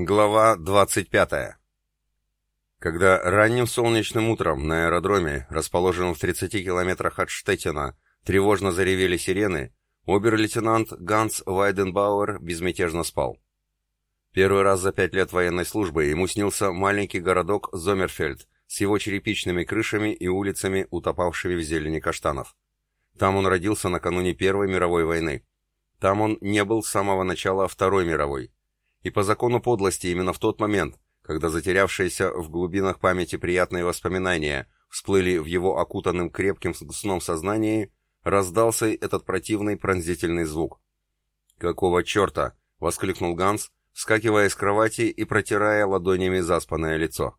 Глава 25. Когда ранним солнечным утром на аэродроме, расположенном в 30 километрах от Штеттина, тревожно заревели сирены, обер-лейтенант Ганс Вайденбауэр безмятежно спал. Первый раз за пять лет военной службы ему снился маленький городок Зомерфельд с его черепичными крышами и улицами, утопавшими в зелени каштанов. Там он родился накануне Первой мировой войны. Там он не был с самого начала Второй мировой и по закону подлости именно в тот момент, когда затерявшиеся в глубинах памяти приятные воспоминания всплыли в его окутанным крепким сном сознании, раздался этот противный пронзительный звук. «Какого черта?» — воскликнул Ганс, вскакивая с кровати и протирая ладонями заспанное лицо.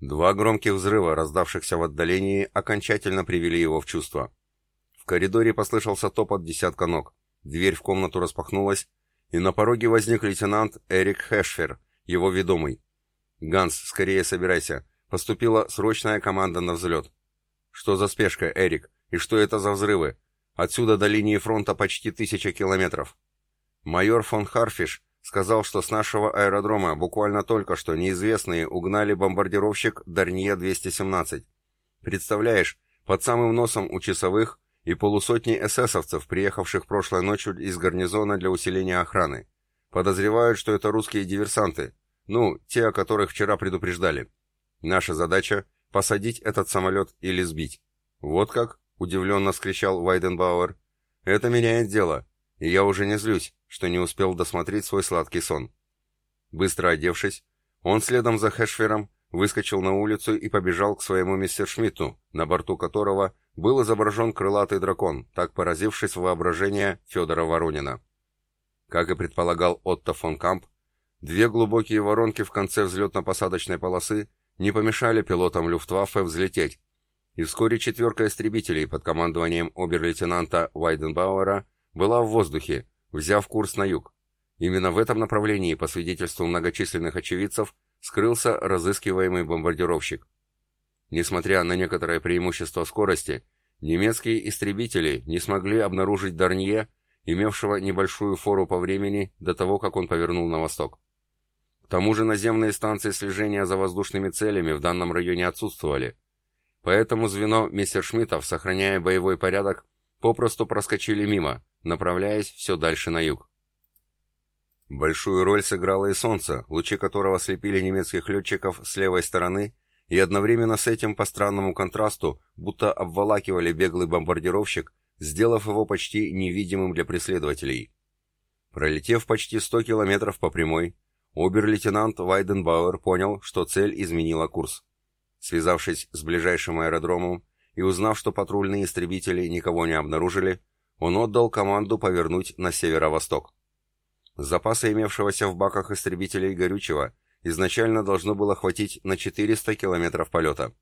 Два громких взрыва, раздавшихся в отдалении, окончательно привели его в чувство. В коридоре послышался топот десятка ног. Дверь в комнату распахнулась, и на пороге возник лейтенант Эрик Хэшфер, его ведомый. «Ганс, скорее собирайся. Поступила срочная команда на взлет». «Что за спешка, Эрик? И что это за взрывы? Отсюда до линии фронта почти тысяча километров». Майор фон Харфиш сказал, что с нашего аэродрома буквально только что неизвестные угнали бомбардировщик Дарнье-217. Представляешь, под самым носом у часовых и полусотни эсэсовцев, приехавших прошлой ночью из гарнизона для усиления охраны. Подозревают, что это русские диверсанты, ну, те, о которых вчера предупреждали. Наша задача — посадить этот самолет или сбить. Вот как? — удивленно вскричал Вайденбауэр. Это меняет дело, и я уже не злюсь, что не успел досмотреть свой сладкий сон. Быстро одевшись, он следом за Хэшфером выскочил на улицу и побежал к своему мистер Шмидту, на борту которого был изображен крылатый дракон, так поразившись воображение Федора Воронина. Как и предполагал Отто фон Камп, две глубокие воронки в конце взлетно-посадочной полосы не помешали пилотам Люфтваффе взлететь, и вскоре четверка истребителей под командованием обер-лейтенанта Вайденбауэра была в воздухе, взяв курс на юг. Именно в этом направлении, по свидетельству многочисленных очевидцев, скрылся разыскиваемый бомбардировщик. Несмотря на некоторое преимущество скорости, немецкие истребители не смогли обнаружить Дарнье, имевшего небольшую фору по времени до того, как он повернул на восток. К тому же наземные станции слежения за воздушными целями в данном районе отсутствовали. Поэтому звено мессершмиттов, сохраняя боевой порядок, попросту проскочили мимо, направляясь все дальше на юг. Большую роль сыграло и солнце, лучи которого слепили немецких летчиков с левой стороны и одновременно с этим по странному контрасту будто обволакивали беглый бомбардировщик, сделав его почти невидимым для преследователей. Пролетев почти 100 километров по прямой, обер-лейтенант Вайденбауэр понял, что цель изменила курс. Связавшись с ближайшим аэродромом и узнав, что патрульные истребители никого не обнаружили, он отдал команду повернуть на северо-восток. Запасы имевшегося в баках истребителей горючего изначально должно было хватить на 400 километров полета.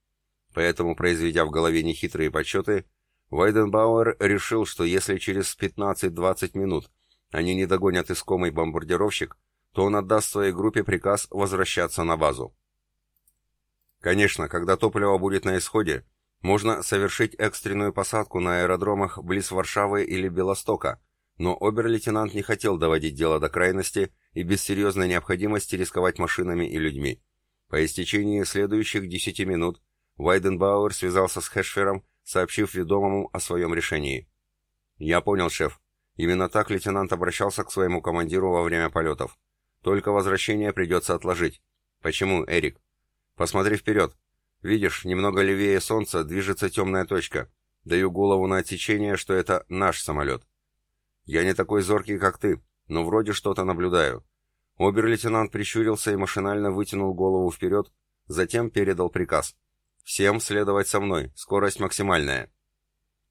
Поэтому, произведя в голове нехитрые подсчеты, Вайденбауэр решил, что если через 15-20 минут они не догонят искомый бомбардировщик, то он отдаст своей группе приказ возвращаться на базу. Конечно, когда топливо будет на исходе, можно совершить экстренную посадку на аэродромах близ Варшавы или Белостока, но обер-лейтенант не хотел доводить дело до крайности и без серьезной необходимости рисковать машинами и людьми. По истечении следующих десяти минут Вайденбауэр связался с Хэшфером, сообщив ведомому о своем решении. «Я понял, шеф. Именно так лейтенант обращался к своему командиру во время полетов. Только возвращение придется отложить. Почему, Эрик? Посмотри вперед. Видишь, немного левее солнца движется темная точка. Даю голову на отсечение, что это наш самолет. Я не такой зоркий, как ты, но вроде что-то наблюдаю. Обер-лейтенант прищурился и машинально вытянул голову вперед, затем передал приказ. «Всем следовать со мной, скорость максимальная».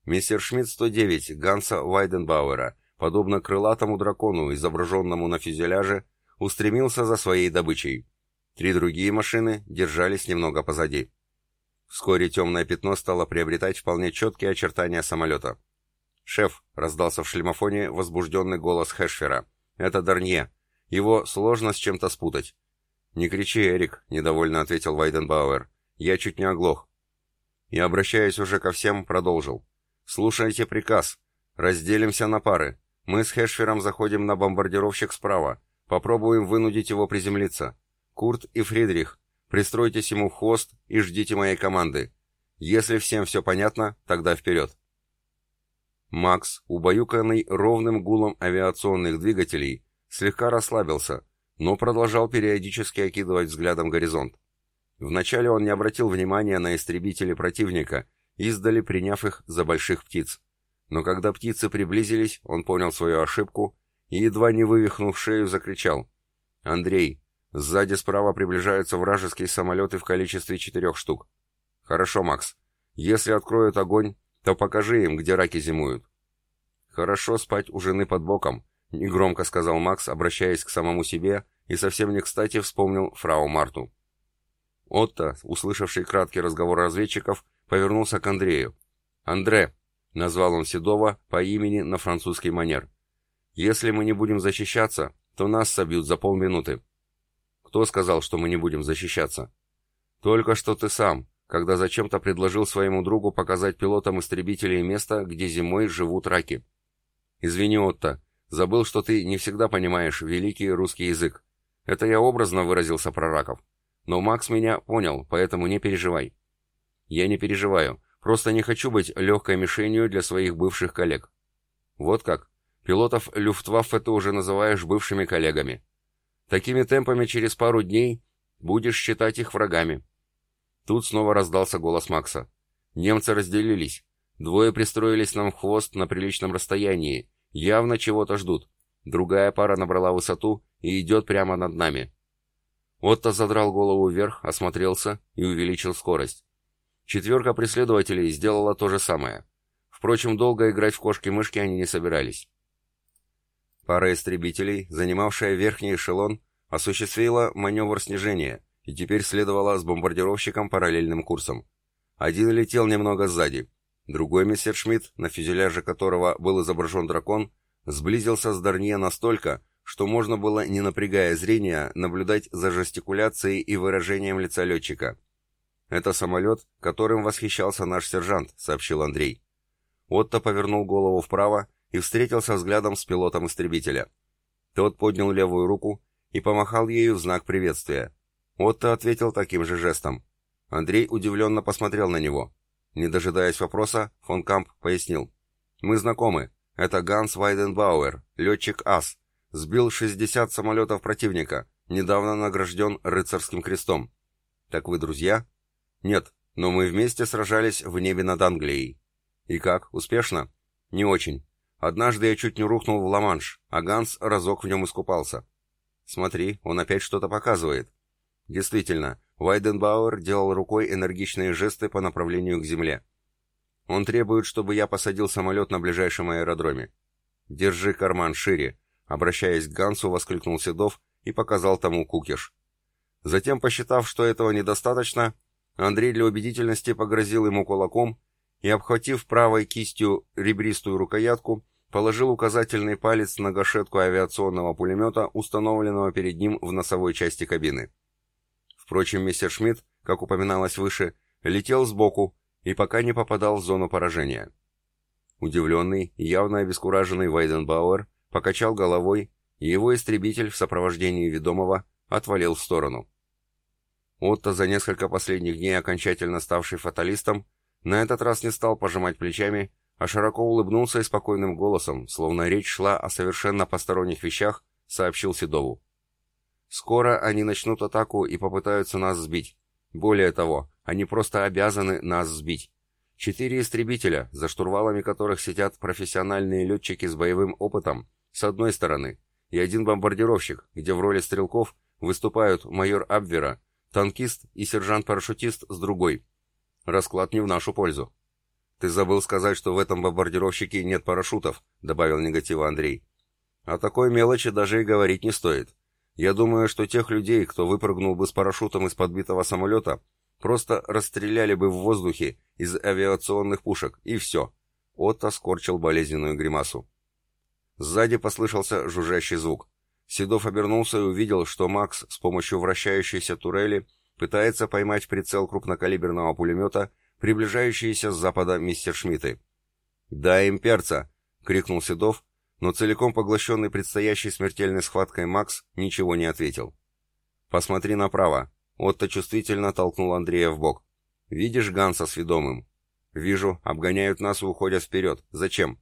Мистер Шмидт 109 Ганса Вайденбауэра, подобно крылатому дракону, изображенному на фюзеляже, устремился за своей добычей. Три другие машины держались немного позади. Вскоре темное пятно стало приобретать вполне четкие очертания самолета. «Шеф», — раздался в шлемофоне возбужденный голос Хэшфера, — «это Дарнье. Его сложно с чем-то спутать». «Не кричи, Эрик», — недовольно ответил Вайденбауэр. «Я чуть не оглох». И, обращаясь уже ко всем, продолжил. «Слушайте приказ. Разделимся на пары. Мы с Хэшфером заходим на бомбардировщик справа. Попробуем вынудить его приземлиться. Курт и Фридрих, пристройтесь ему в хвост и ждите моей команды. Если всем все понятно, тогда вперед. Макс, убаюканный ровным гулом авиационных двигателей, слегка расслабился, но продолжал периодически окидывать взглядом горизонт. Вначале он не обратил внимания на истребители противника, издали приняв их за больших птиц. Но когда птицы приблизились, он понял свою ошибку и, едва не вывихнув шею, закричал. «Андрей, сзади справа приближаются вражеские самолеты в количестве четырех штук». «Хорошо, Макс. Если откроют огонь, то покажи им, где раки зимуют». «Хорошо спать у жены под боком», — негромко сказал Макс, обращаясь к самому себе, и совсем не кстати вспомнил фрау Марту. Отто, услышавший краткий разговор разведчиков, повернулся к Андрею. «Андре», — назвал он Седова по имени на французский манер, — «если мы не будем защищаться, то нас собьют за полминуты». «Кто сказал, что мы не будем защищаться?» «Только что ты сам, когда зачем-то предложил своему другу показать пилотам истребителей место, где зимой живут раки». «Извини, Отто, забыл, что ты не всегда понимаешь великий русский язык. Это я образно выразился про раков. Но Макс меня понял, поэтому не переживай». «Я не переживаю, просто не хочу быть легкой мишенью для своих бывших коллег». «Вот как? Пилотов Люфтваффе ты уже называешь бывшими коллегами. Такими темпами через пару дней будешь считать их врагами». Тут снова раздался голос Макса. Немцы разделились. Двое пристроились нам в хвост на приличном расстоянии, Явно чего-то ждут. Другая пара набрала высоту и идет прямо над нами. Отто задрал голову вверх, осмотрелся и увеличил скорость. Четверка преследователей сделала то же самое. Впрочем, долго играть в кошки-мышки они не собирались. Пара истребителей, занимавшая верхний эшелон, осуществила маневр снижения и теперь следовала с бомбардировщиком параллельным курсом. Один летел немного сзади, Другой мессершмитт, на фюзеляже которого был изображен дракон, сблизился с Дарнье настолько, что можно было, не напрягая зрения, наблюдать за жестикуляцией и выражением лица летчика. «Это самолет, которым восхищался наш сержант», — сообщил Андрей. Отто повернул голову вправо и встретился взглядом с пилотом истребителя. Тот поднял левую руку и помахал ею в знак приветствия. Отто ответил таким же жестом. Андрей удивленно посмотрел на него. Не дожидаясь вопроса, фон Камп пояснил. «Мы знакомы. Это Ганс Вайденбауэр, летчик АС. Сбил 60 самолетов противника. Недавно награжден рыцарским крестом. Так вы друзья?» «Нет, но мы вместе сражались в небе над Англией». «И как, успешно?» «Не очень. Однажды я чуть не рухнул в Ла-Манш, а Ганс разок в нем искупался». «Смотри, он опять что-то показывает». «Действительно, Вайденбауэр делал рукой энергичные жесты по направлению к земле. «Он требует, чтобы я посадил самолет на ближайшем аэродроме». «Держи карман шире», — обращаясь к Гансу, воскликнул Седов и показал тому кукиш. Затем, посчитав, что этого недостаточно, Андрей для убедительности погрозил ему кулаком и, обхватив правой кистью ребристую рукоятку, положил указательный палец на гашетку авиационного пулемета, установленного перед ним в носовой части кабины. Впрочем, мистер Шмидт, как упоминалось выше, летел сбоку и пока не попадал в зону поражения. Удивленный, явно обескураженный Вайденбауэр покачал головой, и его истребитель в сопровождении ведомого отвалил в сторону. Отто, за несколько последних дней окончательно ставший фаталистом, на этот раз не стал пожимать плечами, а широко улыбнулся и спокойным голосом, словно речь шла о совершенно посторонних вещах, сообщил Седову. Скоро они начнут атаку и попытаются нас сбить. Более того, они просто обязаны нас сбить. Четыре истребителя, за штурвалами которых сидят профессиональные летчики с боевым опытом, с одной стороны, и один бомбардировщик, где в роли стрелков выступают майор Абвера, танкист и сержант-парашютист с другой. Расклад не в нашу пользу. «Ты забыл сказать, что в этом бомбардировщике нет парашютов», — добавил негатива Андрей. «О такой мелочи даже и говорить не стоит. Я думаю, что тех людей, кто выпрыгнул бы с парашютом из подбитого самолета, просто расстреляли бы в воздухе из авиационных пушек, и все. Отто скорчил болезненную гримасу. Сзади послышался жужжащий звук. Седов обернулся и увидел, что Макс с помощью вращающейся турели пытается поймать прицел крупнокалиберного пулемета, приближающиеся с запада мистер Шмидты. «Дай им перца!» — крикнул Седов, но целиком поглощенный предстоящей смертельной схваткой Макс ничего не ответил. «Посмотри направо», — Отто чувствительно толкнул Андрея в бок. «Видишь Ганса с ведомым?» «Вижу, обгоняют нас и уходят вперед. Зачем?»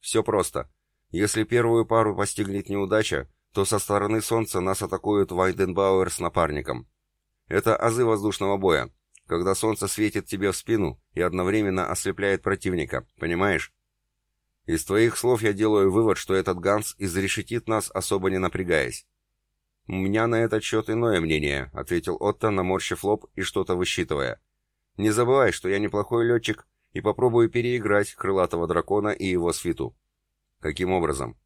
«Все просто. Если первую пару постигнет неудача, то со стороны Солнца нас атакуют Вайденбауэр с напарником. Это азы воздушного боя, когда Солнце светит тебе в спину и одновременно ослепляет противника, понимаешь? Из твоих слов я делаю вывод, что этот Ганс изрешетит нас, особо не напрягаясь. «У меня на этот счет иное мнение», — ответил Отто, наморщив лоб и что-то высчитывая. «Не забывай, что я неплохой летчик и попробую переиграть крылатого дракона и его свиту». «Каким образом?»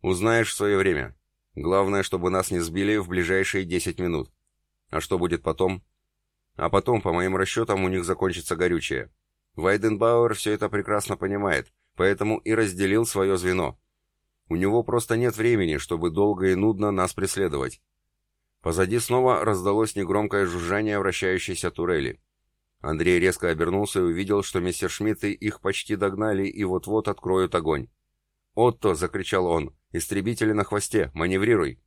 «Узнаешь в свое время. Главное, чтобы нас не сбили в ближайшие десять минут. А что будет потом?» «А потом, по моим расчетам, у них закончится горючее. Вайденбауэр все это прекрасно понимает, поэтому и разделил свое звено». У него просто нет времени, чтобы долго и нудно нас преследовать. Позади снова раздалось негромкое жужжание вращающейся турели. Андрей резко обернулся и увидел, что мистер Шмидты их почти догнали и вот-вот откроют огонь. «Отто!» — закричал он. «Истребители на хвосте! Маневрируй!»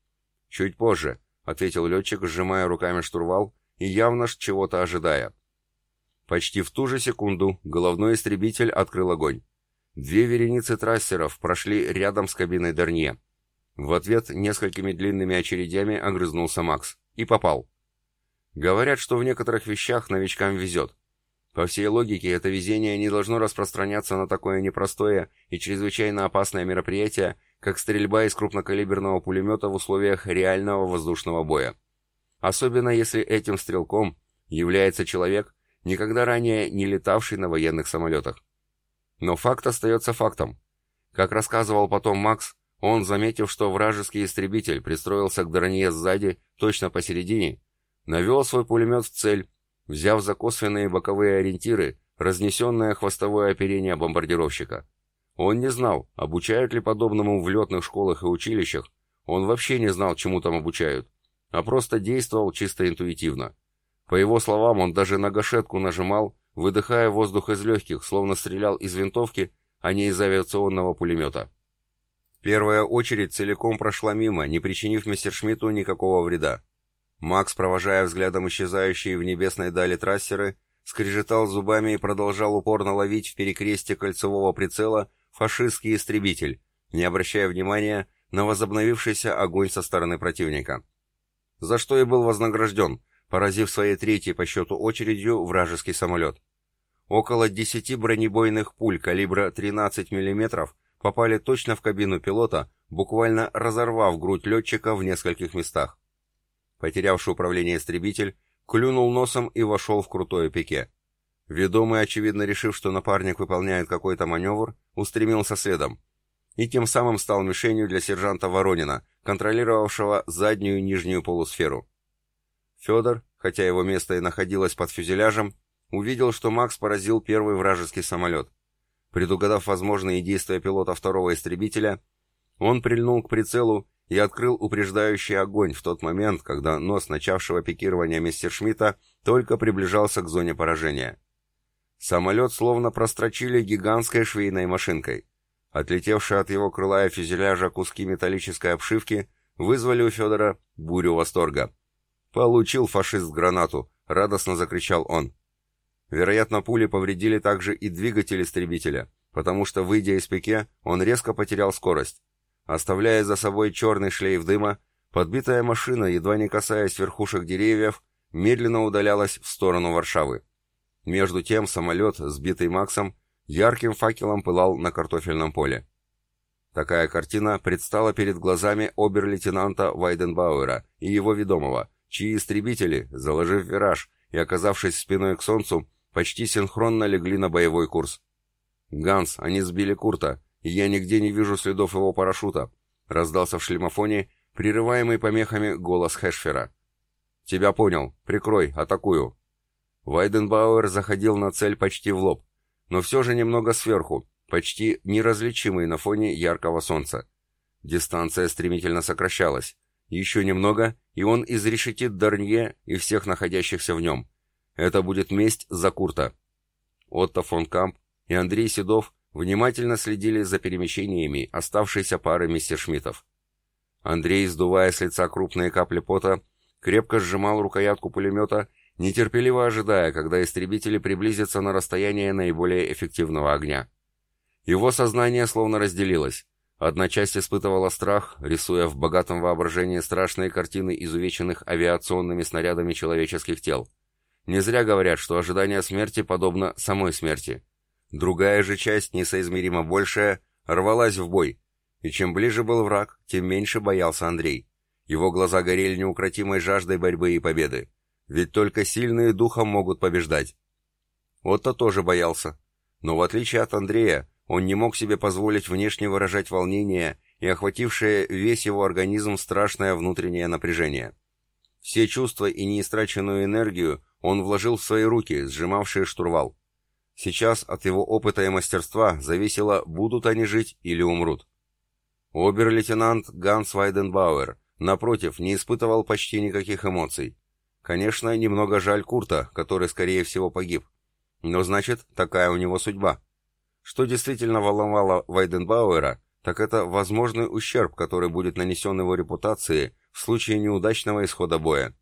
«Чуть позже», — ответил летчик, сжимая руками штурвал и явно чего-то ожидая. Почти в ту же секунду головной истребитель открыл огонь. Две вереницы трассеров прошли рядом с кабиной Дернье. В ответ несколькими длинными очередями огрызнулся Макс. И попал. Говорят, что в некоторых вещах новичкам везет. По всей логике, это везение не должно распространяться на такое непростое и чрезвычайно опасное мероприятие, как стрельба из крупнокалиберного пулемета в условиях реального воздушного боя. Особенно если этим стрелком является человек, никогда ранее не летавший на военных самолетах. Но факт остается фактом. Как рассказывал потом Макс, он, заметив, что вражеский истребитель пристроился к Дранье сзади, точно посередине, навел свой пулемет в цель, взяв за косвенные боковые ориентиры разнесенное хвостовое оперение бомбардировщика. Он не знал, обучают ли подобному в летных школах и училищах, он вообще не знал, чему там обучают, а просто действовал чисто интуитивно. По его словам, он даже на гашетку нажимал, выдыхая воздух из легких, словно стрелял из винтовки, а не из авиационного пулемета. Первая очередь целиком прошла мимо, не причинив мессершмитту никакого вреда. Макс, провожая взглядом исчезающие в небесной дали трассеры, скрежетал зубами и продолжал упорно ловить в перекрестие кольцевого прицела фашистский истребитель, не обращая внимания на возобновившийся огонь со стороны противника. За что и был вознагражден, поразив своей третьей по счету очередью вражеский самолет. Около 10 бронебойных пуль калибра 13 мм попали точно в кабину пилота, буквально разорвав грудь летчика в нескольких местах. Потерявший управление истребитель клюнул носом и вошел в крутое пике. Ведомый, очевидно решив, что напарник выполняет какой-то маневр, устремился следом. И тем самым стал мишенью для сержанта Воронина, контролировавшего заднюю нижнюю полусферу. Федор, хотя его место и находилось под фюзеляжем, увидел, что Макс поразил первый вражеский самолет. Предугадав возможные действия пилота второго истребителя, он прильнул к прицелу и открыл упреждающий огонь в тот момент, когда нос начавшего пикирования Мессершмитта только приближался к зоне поражения. Самолет словно прострочили гигантской швейной машинкой. Отлетевшие от его крыла и фюзеляжа куски металлической обшивки вызвали у Федора бурю восторга. «Получил фашист гранату!» — радостно закричал он. Вероятно, пули повредили также и двигатель истребителя, потому что, выйдя из пике, он резко потерял скорость. Оставляя за собой черный шлейф дыма, подбитая машина, едва не касаясь верхушек деревьев, медленно удалялась в сторону Варшавы. Между тем самолет, сбитый Максом, ярким факелом пылал на картофельном поле. Такая картина предстала перед глазами обер-лейтенанта Вайденбауэра и его ведомого, чьи истребители, заложив вираж и оказавшись спиной к солнцу, почти синхронно легли на боевой курс. «Ганс, они сбили Курта, и я нигде не вижу следов его парашюта», раздался в шлемофоне, прерываемый помехами голос Хэшфера. «Тебя понял. Прикрой, атакую». Вайденбауэр заходил на цель почти в лоб, но все же немного сверху, почти неразличимый на фоне яркого солнца. Дистанция стремительно сокращалась. Еще немного, и он изрешетит Дарнье и всех находящихся в нем. Это будет месть за Курта. Отто фон Камп и Андрей Седов внимательно следили за перемещениями оставшейся пары мистер Шмидтов. Андрей, сдувая с лица крупные капли пота, крепко сжимал рукоятку пулемета, нетерпеливо ожидая, когда истребители приблизятся на расстояние наиболее эффективного огня. Его сознание словно разделилось. Одна часть испытывала страх, рисуя в богатом воображении страшные картины изувеченных авиационными снарядами человеческих тел. Не зря говорят, что ожидание смерти подобно самой смерти. Другая же часть, несоизмеримо большая, рвалась в бой. И чем ближе был враг, тем меньше боялся Андрей. Его глаза горели неукротимой жаждой борьбы и победы. Ведь только сильные духом могут побеждать. Отто тоже боялся. Но в отличие от Андрея, он не мог себе позволить внешне выражать волнение и охватившее весь его организм страшное внутреннее напряжение. Все чувства и неистраченную энергию он вложил в свои руки, сжимавшие штурвал. Сейчас от его опыта и мастерства зависело, будут они жить или умрут. Обер-лейтенант Ганс Вайденбауэр, напротив, не испытывал почти никаких эмоций. Конечно, немного жаль Курта, который, скорее всего, погиб. Но значит, такая у него судьба. Что действительно волновало Вайденбауэра, так это возможный ущерб, который будет нанесен его репутации в случае неудачного исхода боя.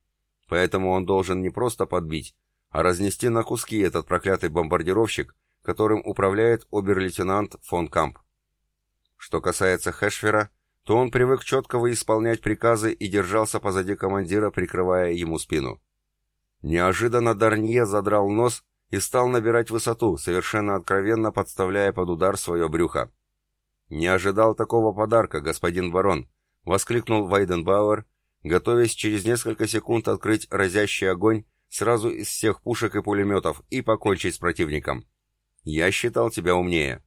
Поэтому он должен не просто подбить, а разнести на куски этот проклятый бомбардировщик, которым управляет обер-лейтенант фон Камп. Что касается Хэшфера, то он привык четко исполнять приказы и держался позади командира, прикрывая ему спину. Неожиданно Дарнье задрал нос и стал набирать высоту, совершенно откровенно подставляя под удар свое брюхо. «Не ожидал такого подарка, господин барон!» — воскликнул Вайденбауэр, готовясь через несколько секунд открыть разящий огонь сразу из всех пушек и пулеметов и покончить с противником. «Я считал тебя умнее».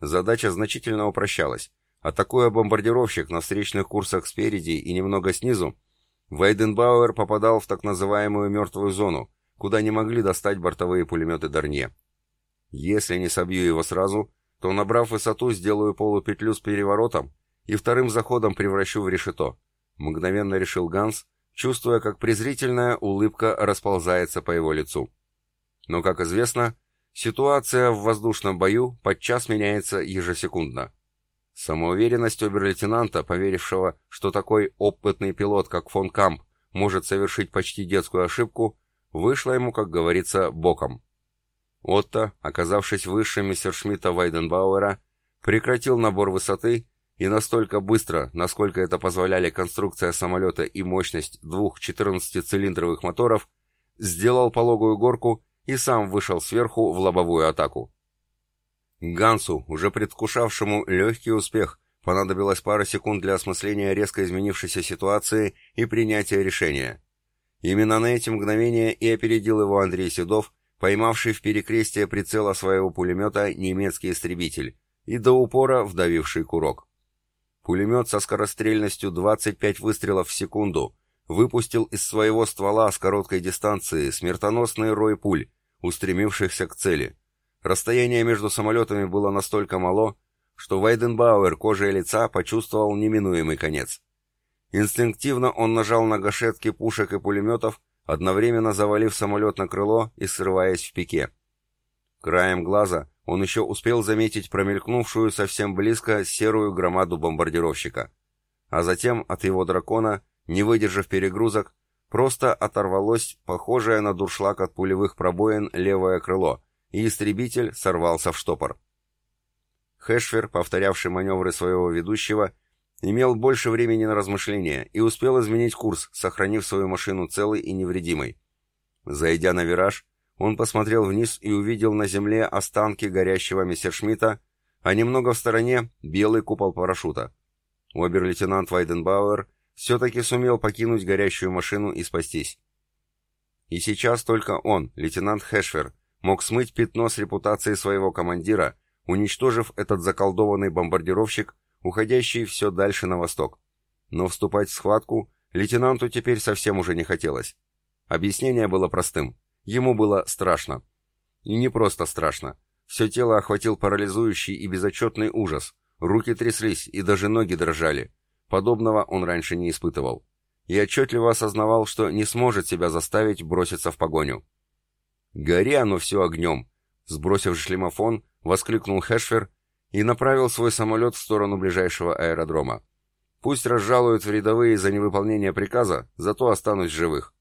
Задача значительно упрощалась. Атакуя бомбардировщик на встречных курсах спереди и немного снизу, Вайденбауэр попадал в так называемую мертвую зону, куда не могли достать бортовые пулеметы Дарнье. Если не собью его сразу, то, набрав высоту, сделаю полупетлю с переворотом и вторым заходом превращу в решето мгновенно решил Ганс, чувствуя, как презрительная улыбка расползается по его лицу. Но, как известно, ситуация в воздушном бою подчас меняется ежесекундно. Самоуверенность обер-лейтенанта, поверившего, что такой опытный пилот, как фон Камп, может совершить почти детскую ошибку, вышла ему, как говорится, боком. Отто, оказавшись выше мессершмитта Вайденбауэра, прекратил набор высоты и настолько быстро, насколько это позволяли конструкция самолета и мощность двух 14-цилиндровых моторов, сделал пологую горку и сам вышел сверху в лобовую атаку. Гансу, уже предвкушавшему легкий успех, понадобилось пара секунд для осмысления резко изменившейся ситуации и принятия решения. Именно на эти мгновения и опередил его Андрей Седов, поймавший в перекрестие прицела своего пулемета немецкий истребитель и до упора вдавивший курок. Пулемет со скорострельностью 25 выстрелов в секунду выпустил из своего ствола с короткой дистанции смертоносный рой пуль, устремившихся к цели. Расстояние между самолетами было настолько мало, что Вайденбауэр кожей лица почувствовал неминуемый конец. Инстинктивно он нажал на гашетки пушек и пулеметов, одновременно завалив самолет на крыло и срываясь в пике. Краем глаза он еще успел заметить промелькнувшую совсем близко серую громаду бомбардировщика. А затем от его дракона, не выдержав перегрузок, просто оторвалось похожее на дуршлаг от пулевых пробоин левое крыло, и истребитель сорвался в штопор. Хэшфер, повторявший маневры своего ведущего, имел больше времени на размышления и успел изменить курс, сохранив свою машину целой и невредимой. Зайдя на вираж, он посмотрел вниз и увидел на земле останки горящего мессершмитта, а немного в стороне белый купол парашюта. Обер-лейтенант Вайденбауэр все-таки сумел покинуть горящую машину и спастись. И сейчас только он, лейтенант Хэшфер, мог смыть пятно с репутации своего командира, уничтожив этот заколдованный бомбардировщик, уходящий все дальше на восток. Но вступать в схватку лейтенанту теперь совсем уже не хотелось. Объяснение было простым. Ему было страшно. И не просто страшно. Все тело охватил парализующий и безотчетный ужас. Руки тряслись, и даже ноги дрожали. Подобного он раньше не испытывал. И отчетливо осознавал, что не сможет себя заставить броситься в погоню. Гори оно все огнем. Сбросив шлемофон, — воскликнул Хэшфер и направил свой самолет в сторону ближайшего аэродрома. «Пусть разжалуют в рядовые за невыполнение приказа, зато останусь живых».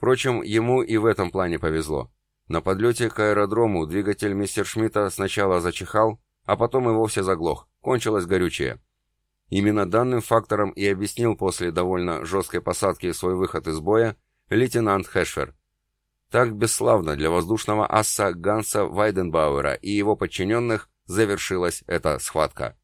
Впрочем, ему и в этом плане повезло. На подлете к аэродрому двигатель мистер Шмидта сначала зачихал, а потом и вовсе заглох, кончилось горючее. Именно данным фактором и объяснил после довольно жесткой посадки свой выход из боя лейтенант Хэшфер. Так бесславно для воздушного асса Ганса Вайденбауэра и его подчиненных завершилась эта схватка.